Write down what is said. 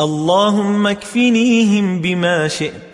اللهم اكفنيهم بما شئت.